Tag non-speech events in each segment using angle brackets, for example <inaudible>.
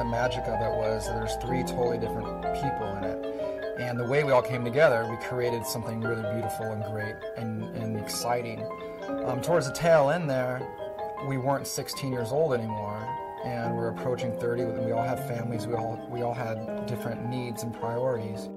the magic of it was there's three totally different people in it. And the way we all came together, we created something really beautiful and great and, and exciting. Um, towards the tail end there, we weren't 16 years old anymore, and we're approaching 30. And we all had families. We all we all had different needs and priorities.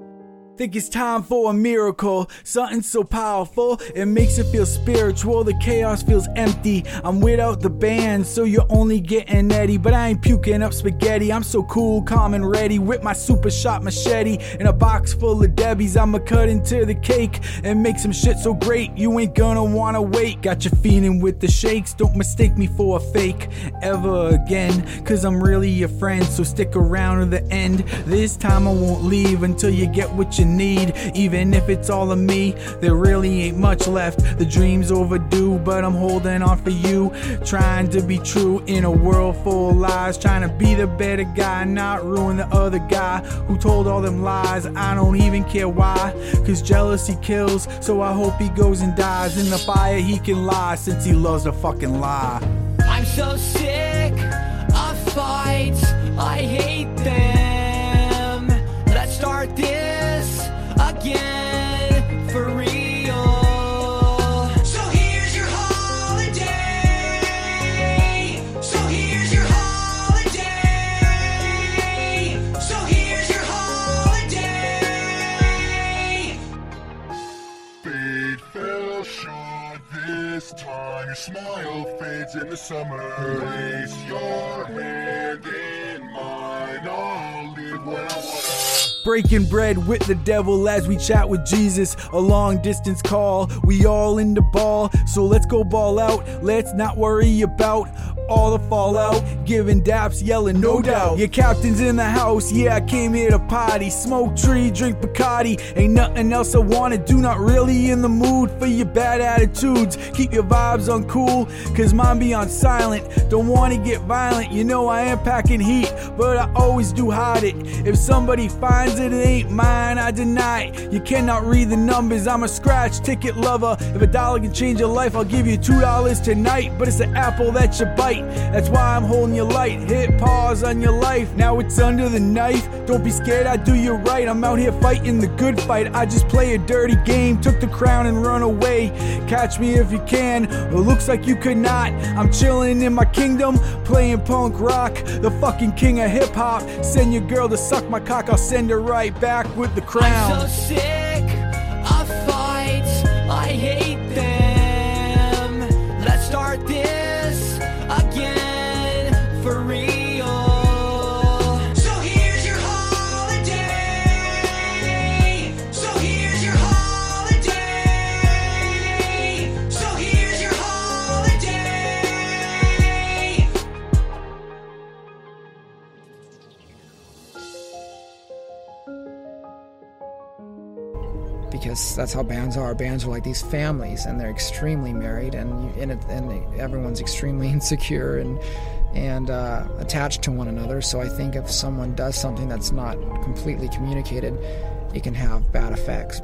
Think it's time for a miracle, something so powerful, it makes it feel spiritual. The chaos feels empty. I'm without the band, so you're only getting Eddie. But I ain't puking up spaghetti. I'm so cool, calm, and ready. With my super shot machete in a box full of Debbie's. I'ma cut into the cake and make some shit so great you ain't gonna wanna wait. Got you feeling with the shakes, don't mistake me for a fake ever again. Cause I'm really your friend, so stick around to the end. This time I won't leave until you get what you need. Even if it's all of me, there really ain't much left. The dream's overdue, but I'm holding on for you. Trying to be true in a world full of lies. Trying to be the better guy, not ruin the other guy who told all them lies. I don't even care why, cause jealousy kills. So I hope he goes and dies in the fire. He can lie since he loves to fucking lie. I'm so sick of fights. Short this time. Your smile fades in the summer. Place your hand in mine. I'll live where I. Breaking bread with the devil as we chat with Jesus. A long distance call, we all in the ball. So let's go ball out. Let's not worry about all the fallout. Giving daps, yelling, no doubt. Your captain's in the house, yeah, I came here to party. Smoke tree, drink Bacardi. Ain't nothing else I wanna do, not really in the mood for your bad attitudes. Keep your vibes uncool, cause mine be on silent. Don't wanna get violent, you know I am packing heat, but I always do hide it. If somebody finds it, it ain't mine, I deny. You cannot read the numbers, I'm a scratch ticket lover. If a dollar can change your life, I'll give you two dollars tonight. But it's the apple that you bite, that's why I'm holding you light. Hit pause on your life, now it's under the knife. Don't be scared, I do you right. I'm out here fighting the good fight. I just play a dirty game, took the crown and run away. Catch me if you can, it looks like you could not. I'm chilling in my kingdom, playing punk rock, the fucking king of hip hop. Send your girl to suck my cock, I'll send her right back with the crown. Because that's how bands are. Bands are like these families, and they're extremely married, and you, and, it, and everyone's extremely <laughs> insecure and and uh, attached to one another. So I think if someone does something that's not completely communicated, it can have bad effects.